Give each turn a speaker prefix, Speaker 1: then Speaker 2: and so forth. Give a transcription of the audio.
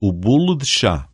Speaker 1: o bolo de chá.